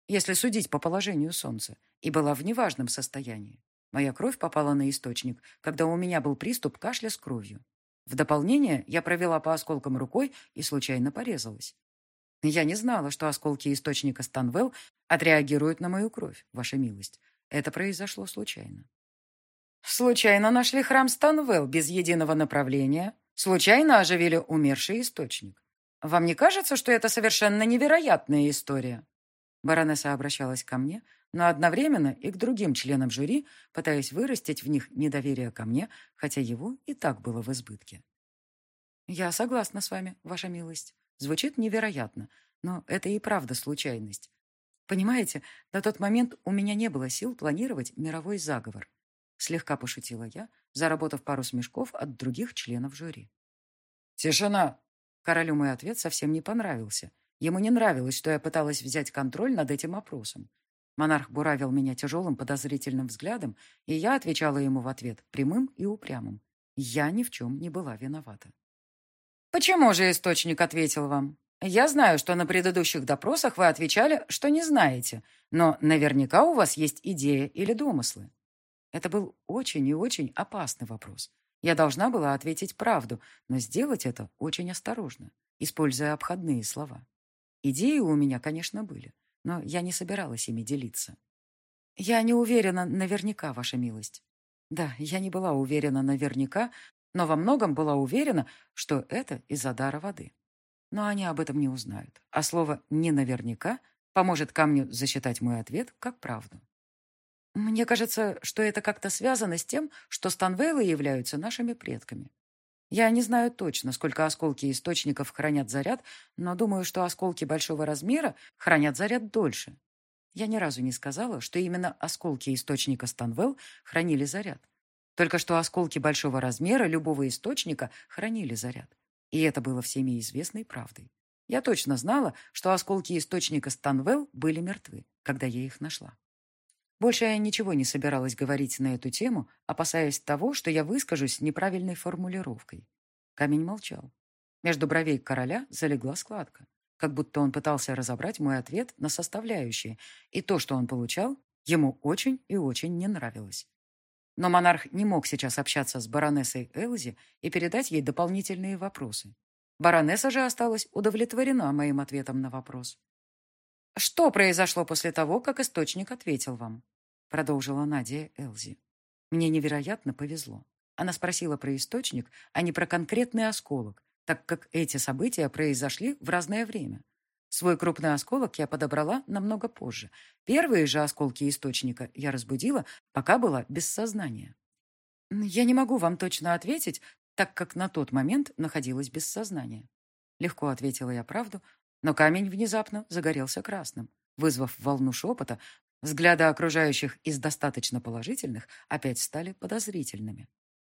если судить по положению солнца, и была в неважном состоянии. Моя кровь попала на источник, когда у меня был приступ кашля с кровью. В дополнение я провела по осколкам рукой и случайно порезалась. Я не знала, что осколки источника Станвелл отреагируют на мою кровь, ваша милость. Это произошло случайно. Случайно нашли храм Станвелл без единого направления, случайно оживили умерший источник. Вам не кажется, что это совершенно невероятная история?» Баронесса обращалась ко мне, но одновременно и к другим членам жюри, пытаясь вырастить в них недоверие ко мне, хотя его и так было в избытке. «Я согласна с вами, ваша милость. Звучит невероятно, но это и правда случайность. Понимаете, на тот момент у меня не было сил планировать мировой заговор. Слегка пошутила я, заработав пару смешков от других членов жюри. «Тишина!» Королю мой ответ совсем не понравился. Ему не нравилось, что я пыталась взять контроль над этим опросом. Монарх буравил меня тяжелым подозрительным взглядом, и я отвечала ему в ответ прямым и упрямым. Я ни в чем не была виновата. «Почему же источник ответил вам? Я знаю, что на предыдущих допросах вы отвечали, что не знаете, но наверняка у вас есть идея или домыслы». Это был очень и очень опасный вопрос. Я должна была ответить правду, но сделать это очень осторожно, используя обходные слова. Идеи у меня, конечно, были, но я не собиралась ими делиться. Я не уверена наверняка, ваша милость. Да, я не была уверена наверняка, но во многом была уверена, что это из-за дара воды. Но они об этом не узнают, а слово «не наверняка» поможет камню засчитать мой ответ как правду. Мне кажется, что это как-то связано с тем, что Станвейлы являются нашими предками. Я не знаю точно, сколько осколки источников хранят заряд, но думаю, что осколки большого размера хранят заряд дольше. Я ни разу не сказала, что именно осколки источника Станвелл хранили заряд. Только что осколки большого размера любого источника хранили заряд. И это было всеми известной правдой. Я точно знала, что осколки источника Станвелл были мертвы, когда я их нашла. Больше я ничего не собиралась говорить на эту тему, опасаясь того, что я выскажусь неправильной формулировкой. Камень молчал. Между бровей короля залегла складка, как будто он пытался разобрать мой ответ на составляющие, и то, что он получал, ему очень и очень не нравилось. Но монарх не мог сейчас общаться с баронессой Элзи и передать ей дополнительные вопросы. Баронесса же осталась удовлетворена моим ответом на вопрос. «Что произошло после того, как источник ответил вам?» Продолжила Надя Элзи. Мне невероятно повезло. Она спросила про источник, а не про конкретный осколок, так как эти события произошли в разное время. Свой крупный осколок я подобрала намного позже. Первые же осколки источника я разбудила, пока была без сознания. Я не могу вам точно ответить, так как на тот момент находилась без сознания. Легко ответила я правду, но камень внезапно загорелся красным, вызвав волну шепота. Взгляды окружающих из достаточно положительных опять стали подозрительными.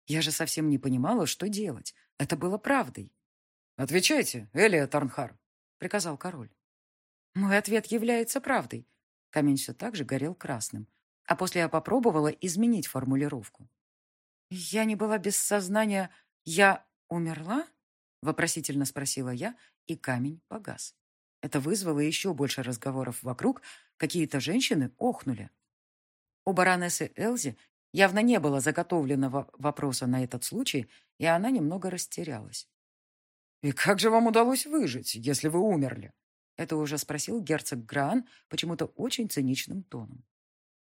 Я же совсем не понимала, что делать. Это было правдой. «Отвечайте, Элия Тарнхар», — приказал король. Мой ответ является правдой. Камень все так же горел красным. А после я попробовала изменить формулировку. «Я не была без сознания. Я умерла?» — вопросительно спросила я, и камень погас. Это вызвало еще больше разговоров вокруг. Какие-то женщины охнули. У баронессы Элзи явно не было заготовленного вопроса на этот случай, и она немного растерялась. «И как же вам удалось выжить, если вы умерли?» Это уже спросил герцог Гран почему-то очень циничным тоном.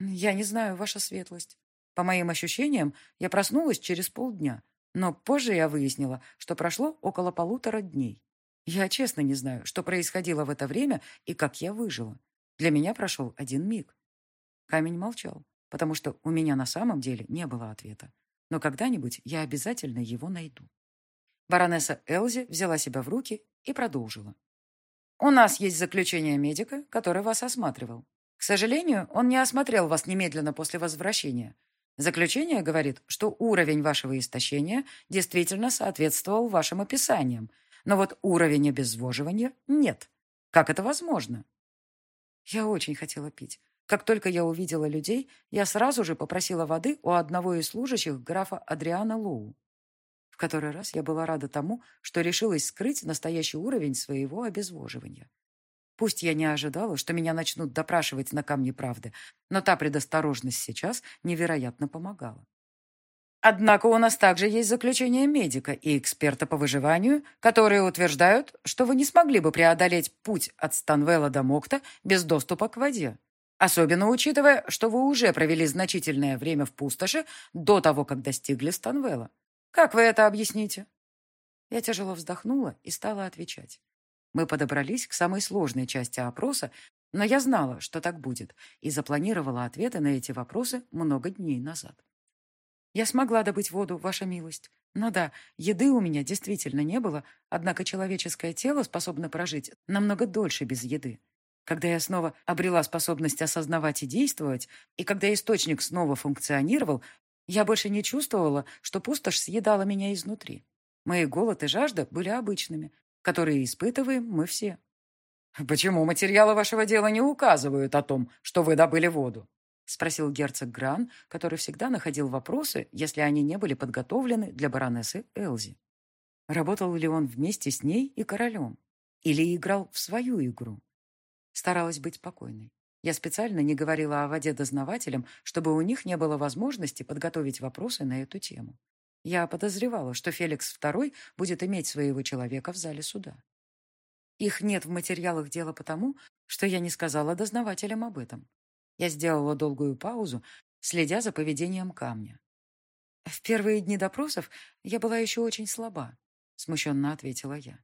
«Я не знаю, ваша светлость. По моим ощущениям, я проснулась через полдня, но позже я выяснила, что прошло около полутора дней. Я честно не знаю, что происходило в это время и как я выжила. Для меня прошел один миг. Камень молчал, потому что у меня на самом деле не было ответа. Но когда-нибудь я обязательно его найду. Баронесса Элзи взяла себя в руки и продолжила. «У нас есть заключение медика, который вас осматривал. К сожалению, он не осмотрел вас немедленно после возвращения. Заключение говорит, что уровень вашего истощения действительно соответствовал вашим описаниям, но вот уровень обезвоживания нет. Как это возможно? Я очень хотела пить. Как только я увидела людей, я сразу же попросила воды у одного из служащих графа Адриана Лоу. В который раз я была рада тому, что решилась скрыть настоящий уровень своего обезвоживания. Пусть я не ожидала, что меня начнут допрашивать на камне правды, но та предосторожность сейчас невероятно помогала. Однако у нас также есть заключение медика и эксперта по выживанию, которые утверждают, что вы не смогли бы преодолеть путь от Станвелла до Мокта без доступа к воде. Особенно учитывая, что вы уже провели значительное время в пустоши до того, как достигли Станвелла. Как вы это объясните? Я тяжело вздохнула и стала отвечать. Мы подобрались к самой сложной части опроса, но я знала, что так будет, и запланировала ответы на эти вопросы много дней назад. Я смогла добыть воду, ваша милость. Ну да, еды у меня действительно не было, однако человеческое тело способно прожить намного дольше без еды. Когда я снова обрела способность осознавать и действовать, и когда источник снова функционировал, я больше не чувствовала, что пустошь съедала меня изнутри. Мои голод и жажда были обычными, которые испытываем мы все. «Почему материалы вашего дела не указывают о том, что вы добыли воду?» — спросил герцог Гран, который всегда находил вопросы, если они не были подготовлены для баронессы Элзи. Работал ли он вместе с ней и королем? Или играл в свою игру? Старалась быть спокойной. Я специально не говорила о воде дознавателям, чтобы у них не было возможности подготовить вопросы на эту тему. Я подозревала, что Феликс II будет иметь своего человека в зале суда. Их нет в материалах дела потому, что я не сказала дознавателям об этом. Я сделала долгую паузу, следя за поведением камня. «В первые дни допросов я была еще очень слаба», — смущенно ответила я.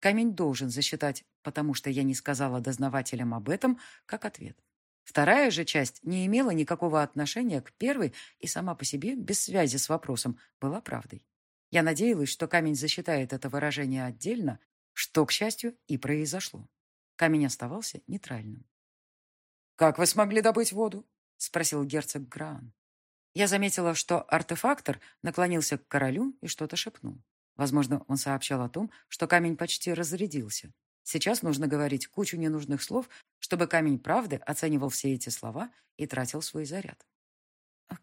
Камень должен засчитать, потому что я не сказала дознавателям об этом, как ответ. Вторая же часть не имела никакого отношения к первой и сама по себе, без связи с вопросом, была правдой. Я надеялась, что камень засчитает это выражение отдельно, что, к счастью, и произошло. Камень оставался нейтральным. «Как вы смогли добыть воду?» — спросил герцог Граан. Я заметила, что артефактор наклонился к королю и что-то шепнул. Возможно, он сообщал о том, что камень почти разрядился. Сейчас нужно говорить кучу ненужных слов, чтобы камень правды оценивал все эти слова и тратил свой заряд.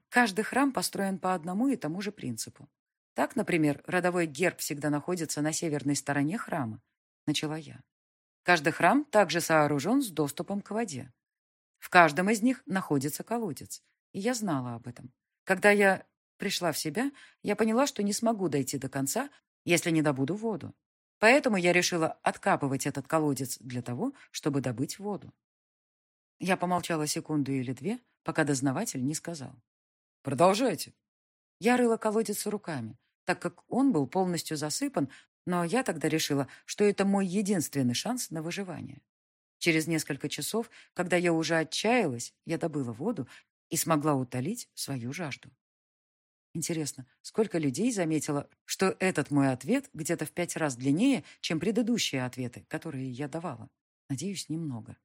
Каждый храм построен по одному и тому же принципу. Так, например, родовой герб всегда находится на северной стороне храма, начала я. Каждый храм также сооружен с доступом к воде. В каждом из них находится колодец. И я знала об этом. Когда я пришла в себя, я поняла, что не смогу дойти до конца, если не добуду воду. Поэтому я решила откапывать этот колодец для того, чтобы добыть воду. Я помолчала секунду или две, пока дознаватель не сказал. «Продолжайте». Я рыла колодец руками, так как он был полностью засыпан, но я тогда решила, что это мой единственный шанс на выживание. Через несколько часов, когда я уже отчаялась, я добыла воду и смогла утолить свою жажду. Интересно, сколько людей заметило, что этот мой ответ где-то в пять раз длиннее, чем предыдущие ответы, которые я давала? Надеюсь, немного.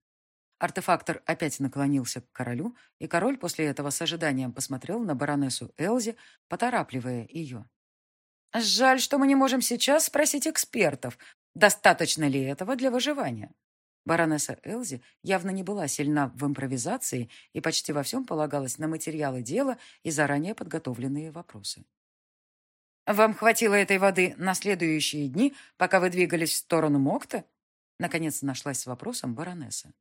Артефактор опять наклонился к королю, и король после этого с ожиданием посмотрел на баронессу Элзи, поторапливая ее. «Жаль, что мы не можем сейчас спросить экспертов, достаточно ли этого для выживания. Баронесса Элзи явно не была сильна в импровизации и почти во всем полагалась на материалы дела и заранее подготовленные вопросы. «Вам хватило этой воды на следующие дни, пока вы двигались в сторону Мокта?» Наконец нашлась с вопросом баронесса.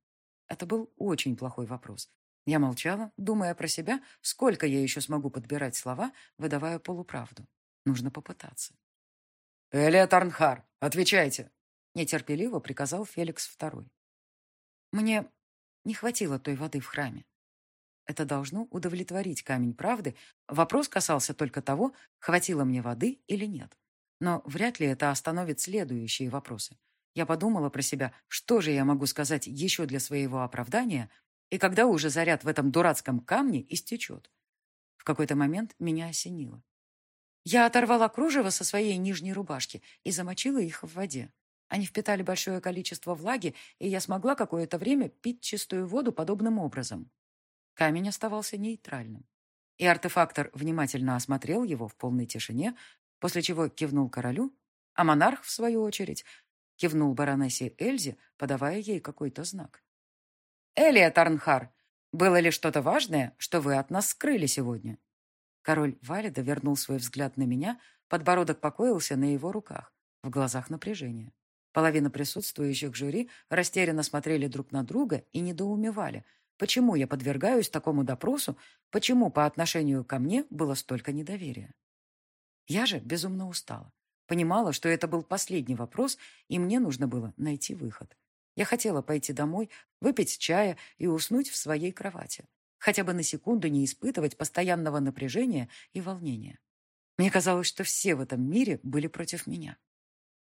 Это был очень плохой вопрос. Я молчала, думая про себя, сколько я еще смогу подбирать слова, выдавая полуправду. Нужно попытаться. «Элия Тарнхар, отвечайте!» Нетерпеливо приказал Феликс II. Мне не хватило той воды в храме. Это должно удовлетворить камень правды. Вопрос касался только того, хватило мне воды или нет. Но вряд ли это остановит следующие вопросы. Я подумала про себя, что же я могу сказать еще для своего оправдания, и когда уже заряд в этом дурацком камне истечет. В какой-то момент меня осенило. Я оторвала кружево со своей нижней рубашки и замочила их в воде. Они впитали большое количество влаги, и я смогла какое-то время пить чистую воду подобным образом. Камень оставался нейтральным. И артефактор внимательно осмотрел его в полной тишине, после чего кивнул королю, а монарх, в свою очередь, кивнул баронессе Эльзе, подавая ей какой-то знак. «Элия Тарнхар, было ли что-то важное, что вы от нас скрыли сегодня?» Король Валида вернул свой взгляд на меня, подбородок покоился на его руках, в глазах напряжение. Половина присутствующих жюри растерянно смотрели друг на друга и недоумевали, почему я подвергаюсь такому допросу, почему по отношению ко мне было столько недоверия. Я же безумно устала. Понимала, что это был последний вопрос, и мне нужно было найти выход. Я хотела пойти домой, выпить чая и уснуть в своей кровати. Хотя бы на секунду не испытывать постоянного напряжения и волнения. Мне казалось, что все в этом мире были против меня.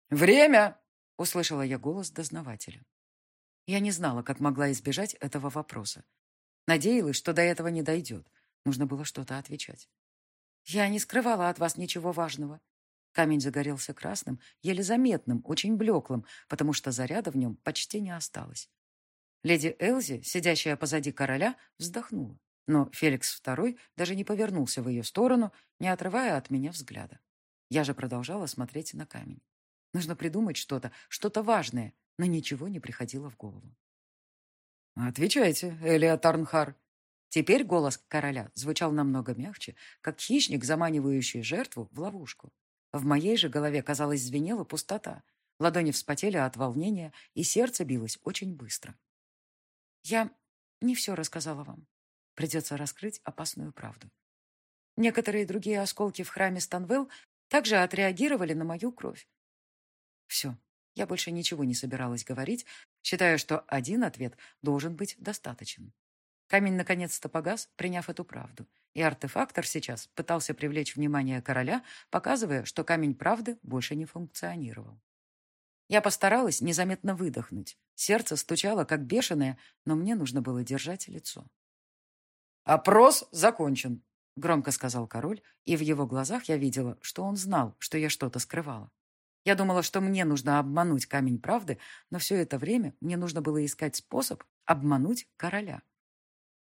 «Время!» — услышала я голос дознавателя. Я не знала, как могла избежать этого вопроса. Надеялась, что до этого не дойдет. Нужно было что-то отвечать. «Я не скрывала от вас ничего важного». Камень загорелся красным, еле заметным, очень блеклым, потому что заряда в нем почти не осталось. Леди Элзи, сидящая позади короля, вздохнула, но Феликс II даже не повернулся в ее сторону, не отрывая от меня взгляда. Я же продолжала смотреть на камень. Нужно придумать что-то, что-то важное, но ничего не приходило в голову. «Отвечайте, Элия Тарнхар». Теперь голос короля звучал намного мягче, как хищник, заманивающий жертву в ловушку. В моей же голове, казалось, звенела пустота. Ладони вспотели от волнения, и сердце билось очень быстро. «Я не все рассказала вам. Придется раскрыть опасную правду. Некоторые другие осколки в храме Станвелл также отреагировали на мою кровь. Все, я больше ничего не собиралась говорить, считая, что один ответ должен быть достаточен. Камень наконец-то погас, приняв эту правду, и артефактор сейчас пытался привлечь внимание короля, показывая, что камень правды больше не функционировал. Я постаралась незаметно выдохнуть. Сердце стучало, как бешеное, но мне нужно было держать лицо. «Опрос закончен», — громко сказал король, и в его глазах я видела, что он знал, что я что-то скрывала. Я думала, что мне нужно обмануть камень правды, но все это время мне нужно было искать способ обмануть короля.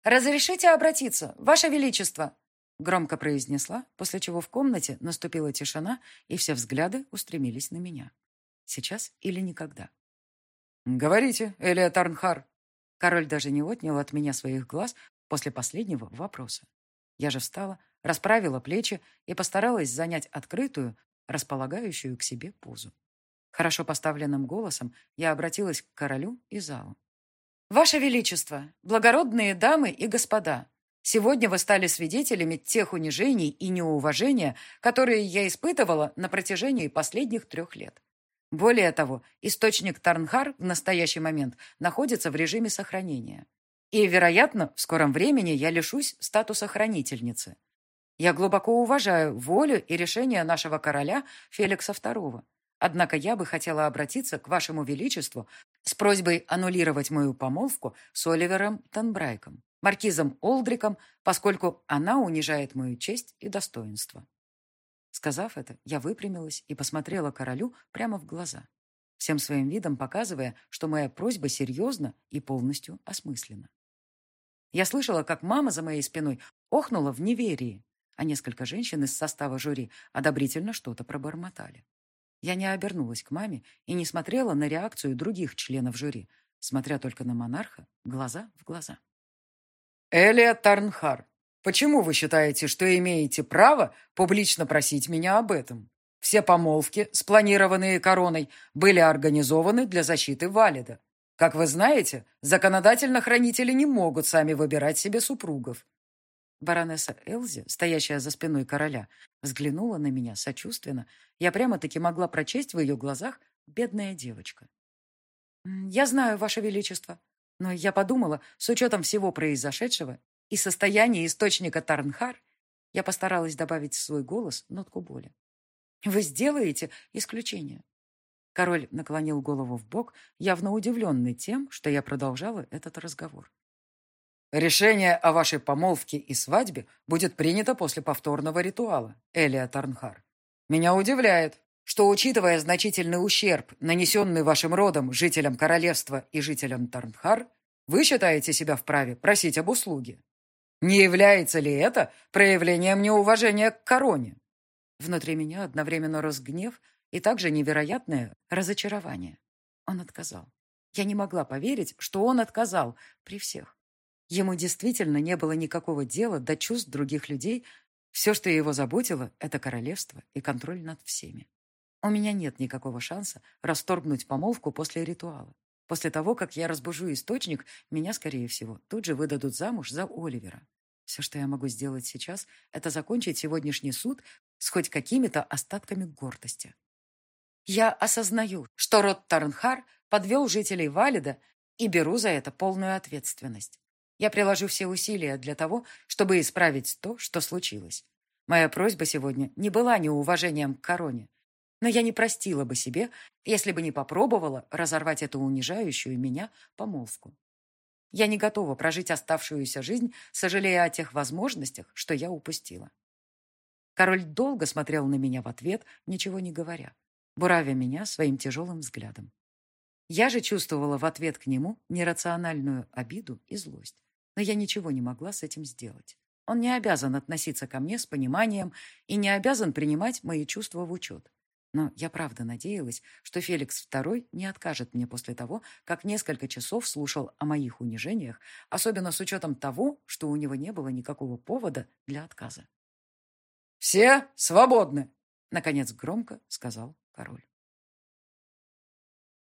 «Разрешите обратиться, Ваше Величество!» громко произнесла, после чего в комнате наступила тишина, и все взгляды устремились на меня. Сейчас или никогда. «Говорите, Элия Тарнхар!» Король даже не отнял от меня своих глаз после последнего вопроса. Я же встала, расправила плечи и постаралась занять открытую, располагающую к себе позу. Хорошо поставленным голосом я обратилась к королю и залу. «Ваше Величество, благородные дамы и господа, сегодня вы стали свидетелями тех унижений и неуважения, которые я испытывала на протяжении последних трех лет. Более того, источник Тарнхар в настоящий момент находится в режиме сохранения. И, вероятно, в скором времени я лишусь статуса хранительницы. Я глубоко уважаю волю и решение нашего короля Феликса II. Однако я бы хотела обратиться к вашему величеству с просьбой аннулировать мою помолвку с Оливером Танбрайком, маркизом Олдриком, поскольку она унижает мою честь и достоинство. Сказав это, я выпрямилась и посмотрела королю прямо в глаза, всем своим видом показывая, что моя просьба серьезна и полностью осмыслена. Я слышала, как мама за моей спиной охнула в неверии, а несколько женщин из состава жюри одобрительно что-то пробормотали. Я не обернулась к маме и не смотрела на реакцию других членов жюри, смотря только на монарха глаза в глаза. «Элия Тарнхар, почему вы считаете, что имеете право публично просить меня об этом? Все помолвки, спланированные короной, были организованы для защиты Валида. Как вы знаете, законодательно хранители не могут сами выбирать себе супругов. Баронесса Элзи, стоящая за спиной короля, взглянула на меня сочувственно. Я прямо-таки могла прочесть в ее глазах «бедная девочка». «Я знаю, Ваше Величество, но я подумала, с учетом всего произошедшего и состояния источника Тарнхар, я постаралась добавить в свой голос нотку боли. Вы сделаете исключение». Король наклонил голову в бок, явно удивленный тем, что я продолжала этот разговор. Решение о вашей помолвке и свадьбе будет принято после повторного ритуала, Элия Тарнхар. Меня удивляет, что, учитывая значительный ущерб, нанесенный вашим родом жителям королевства и жителям Тарнхар, вы считаете себя вправе просить об услуге. Не является ли это проявлением неуважения к короне? Внутри меня одновременно рос гнев и также невероятное разочарование. Он отказал. Я не могла поверить, что он отказал при всех. Ему действительно не было никакого дела до чувств других людей. Все, что его заботило, это королевство и контроль над всеми. У меня нет никакого шанса расторгнуть помолвку после ритуала. После того, как я разбужу источник, меня, скорее всего, тут же выдадут замуж за Оливера. Все, что я могу сделать сейчас, это закончить сегодняшний суд с хоть какими-то остатками гордости. Я осознаю, что род Тарнхар подвел жителей Валида и беру за это полную ответственность. Я приложу все усилия для того, чтобы исправить то, что случилось. Моя просьба сегодня не была неуважением к короне. Но я не простила бы себе, если бы не попробовала разорвать эту унижающую меня помолвку. Я не готова прожить оставшуюся жизнь, сожалея о тех возможностях, что я упустила. Король долго смотрел на меня в ответ, ничего не говоря, буравя меня своим тяжелым взглядом. Я же чувствовала в ответ к нему нерациональную обиду и злость, но я ничего не могла с этим сделать. Он не обязан относиться ко мне с пониманием и не обязан принимать мои чувства в учет. Но я правда надеялась, что Феликс II не откажет мне после того, как несколько часов слушал о моих унижениях, особенно с учетом того, что у него не было никакого повода для отказа. «Все свободны!» — наконец громко сказал король.